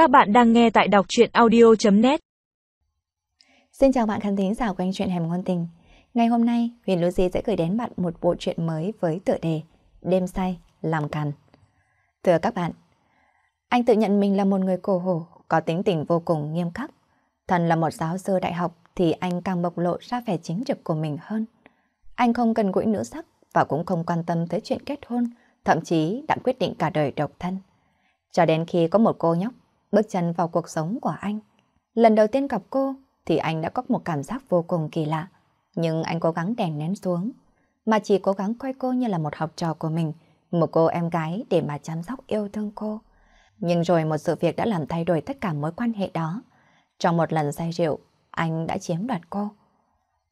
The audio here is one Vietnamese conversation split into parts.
Các bạn đang nghe tại đọc truyện audio.net Xin chào bạn khán thính giả quanh truyện chuyện Hẻm Ngôn Tình. Ngày hôm nay, Huyền Lucy sẽ gửi đến bạn một bộ truyện mới với tựa đề Đêm say, làm càn. Thưa các bạn, anh tự nhận mình là một người cổ hổ có tính tình vô cùng nghiêm khắc. Thần là một giáo sư đại học thì anh càng bộc lộ ra vẻ chính trực của mình hơn. Anh không cần gũi nữ sắc và cũng không quan tâm tới chuyện kết hôn, thậm chí đã quyết định cả đời độc thân. Cho đến khi có một cô nhóc bước chân vào cuộc sống của anh. Lần đầu tiên gặp cô thì anh đã có một cảm giác vô cùng kỳ lạ. Nhưng anh cố gắng đèn nén xuống, mà chỉ cố gắng coi cô như là một học trò của mình, một cô em gái để mà chăm sóc yêu thương cô. Nhưng rồi một sự việc đã làm thay đổi tất cả mối quan hệ đó. Trong một lần say rượu, anh đã chiếm đoạt cô.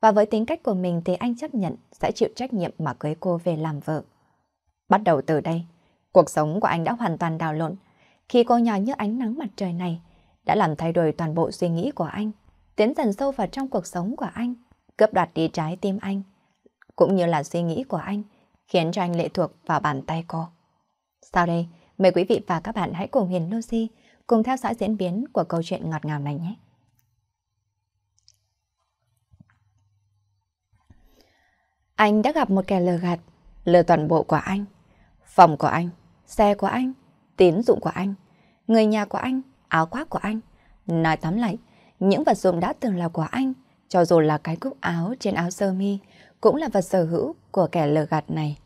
Và với tính cách của mình thì anh chấp nhận sẽ chịu trách nhiệm mà cưới cô về làm vợ. Bắt đầu từ đây, cuộc sống của anh đã hoàn toàn đảo lộn. Khi cô nhỏ như ánh nắng mặt trời này, đã làm thay đổi toàn bộ suy nghĩ của anh, tiến dần sâu vào trong cuộc sống của anh, cướp đoạt đi trái tim anh, cũng như là suy nghĩ của anh, khiến cho anh lệ thuộc vào bàn tay cô. Sau đây, mời quý vị và các bạn hãy cùng Hiền Lucy cùng theo dõi diễn biến của câu chuyện ngọt ngào này nhé. Anh đã gặp một kẻ lừa gạt, lừa toàn bộ của anh, phòng của anh, xe của anh, tín dụng của anh, người nhà của anh, áo khoác của anh. Nói tóm lại, những vật dụng đã từng là của anh, cho dù là cái cúc áo trên áo sơ mi, cũng là vật sở hữu của kẻ lừa gạt này.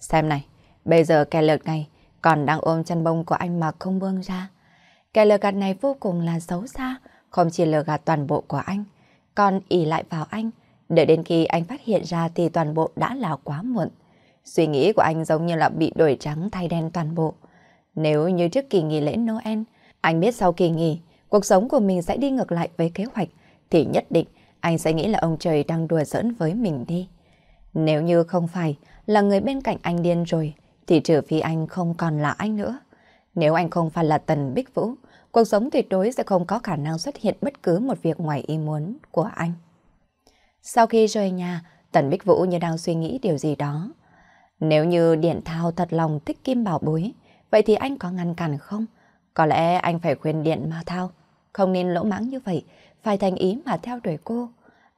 Xem này, bây giờ kẻ lừa này còn đang ôm chân bông của anh mà không buông ra. Kẻ lừa gạt này vô cùng là xấu xa, không chỉ lừa gạt toàn bộ của anh, còn ỉ lại vào anh, đợi đến khi anh phát hiện ra thì toàn bộ đã là quá muộn. Suy nghĩ của anh giống như là bị đổi trắng thay đen toàn bộ. Nếu như trước kỳ nghỉ lễ Noel, anh biết sau kỳ nghỉ, cuộc sống của mình sẽ đi ngược lại với kế hoạch, thì nhất định anh sẽ nghĩ là ông trời đang đùa giỡn với mình đi. Nếu như không phải là người bên cạnh anh điên rồi, thì trừ phi anh không còn là anh nữa. Nếu anh không phải là Tần Bích Vũ, cuộc sống tuyệt đối sẽ không có khả năng xuất hiện bất cứ một việc ngoài ý muốn của anh. Sau khi rời nhà, Tần Bích Vũ như đang suy nghĩ điều gì đó. Nếu như Điện Thao thật lòng thích Kim Bảo Bối, vậy thì anh có ngăn cản không? Có lẽ anh phải khuyên Điện mà Thao, không nên lỗ mãng như vậy, phải thành ý mà theo đuổi cô.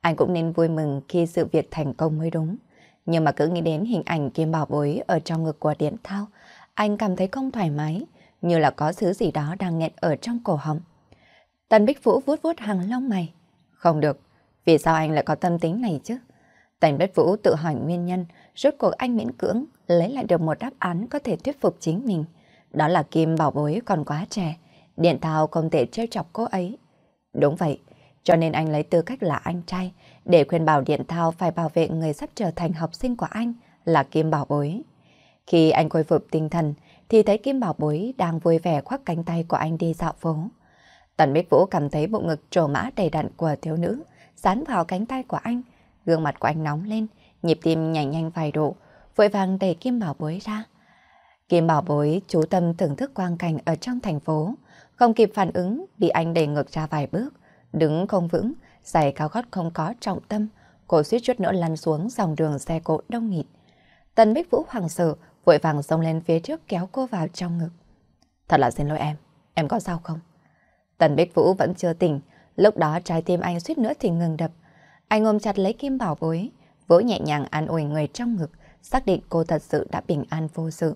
Anh cũng nên vui mừng khi sự việc thành công mới đúng. Nhưng mà cứ nghĩ đến hình ảnh Kim Bảo Bối ở trong ngực của Điện Thao, anh cảm thấy không thoải mái, như là có thứ gì đó đang nghẹn ở trong cổ họng. Tần Bích Vũ vuốt vuốt hàng lông mày. Không được, vì sao anh lại có tâm tính này chứ? Tần Bích Vũ tự hỏi nguyên nhân, rốt cuộc anh miễn cưỡng lấy lại được một đáp án có thể thuyết phục chính mình. Đó là Kim Bảo Bối còn quá trẻ, Điện Thao không thể trêu chọc cô ấy. Đúng vậy, cho nên anh lấy tư cách là anh trai để khuyên bảo Điện Thao phải bảo vệ người sắp trở thành học sinh của anh là Kim Bảo Bối. Khi anh khôi phục tinh thần thì thấy Kim Bảo Bối đang vui vẻ khoác cánh tay của anh đi dạo phố. Tần Bích Vũ cảm thấy bộ ngực trổ mã đầy đặn của thiếu nữ dán vào cánh tay của anh. Gương mặt của anh nóng lên, nhịp tim nhảy nhanh vài độ, vội vàng đẩy Kim Bảo Bối ra. Kim Bảo Bối chú tâm thưởng thức quang cảnh ở trong thành phố, không kịp phản ứng bị anh đẩy ngược ra vài bước, đứng không vững, giày cao gót không có trọng tâm, cổ suýt chút nữa lăn xuống dòng đường xe cộ đông nghịt. Tần Bích Vũ hoàng sợ, vội vàng xông lên phía trước kéo cô vào trong ngực. Thật là xin lỗi em, em có sao không? Tần Bích Vũ vẫn chưa tỉnh, lúc đó trái tim anh suýt nữa thì ngừng đập. Anh ôm chặt lấy Kim Bảo Bối, vỗ nhẹ nhàng an ủi người trong ngực, xác định cô thật sự đã bình an vô sự.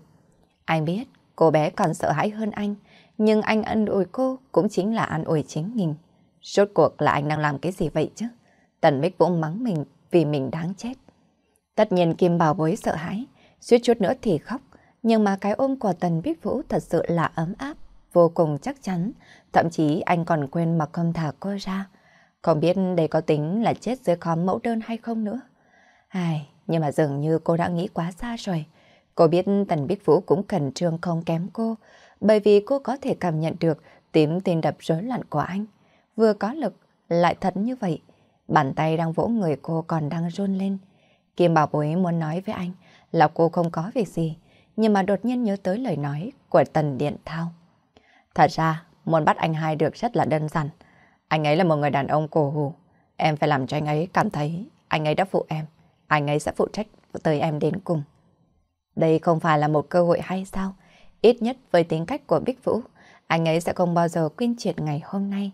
Anh biết cô bé còn sợ hãi hơn anh, nhưng anh an ủi cô cũng chính là an ủi chính mình. Rốt cuộc là anh đang làm cái gì vậy chứ? Tần Bích Vũ mắng mình vì mình đáng chết. Tất nhiên Kim Bảo Bối sợ hãi, suýt chút nữa thì khóc, nhưng mà cái ôm của Tần Bích Vũ thật sự là ấm áp, vô cùng chắc chắn, thậm chí anh còn quên mặc không thả cô ra. Không biết đây có tính là chết dưới khóm mẫu đơn hay không nữa. Ai, nhưng mà dường như cô đã nghĩ quá xa rồi. Cô biết Tần Bích Vũ cũng khẩn trương không kém cô, bởi vì cô có thể cảm nhận được tím tin đập rối loạn của anh. Vừa có lực, lại thật như vậy. Bàn tay đang vỗ người cô còn đang run lên. Kim Bảo Bối muốn nói với anh là cô không có việc gì, nhưng mà đột nhiên nhớ tới lời nói của Tần Điện Thao. Thật ra, muốn bắt anh hai được rất là đơn giản. Anh ấy là một người đàn ông cổ hù, Em phải làm cho anh ấy cảm thấy anh ấy đã phụ em. Anh ấy sẽ phụ trách tới em đến cùng. Đây không phải là một cơ hội hay sao? Ít nhất với tính cách của Bích Vũ, Anh ấy sẽ không bao giờ quên chuyện ngày hôm nay.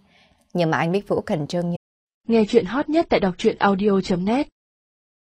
Nhưng mà anh Bích Vũ khẩn trương như... Nghe chuyện hot nhất tại đọc truyện audio.net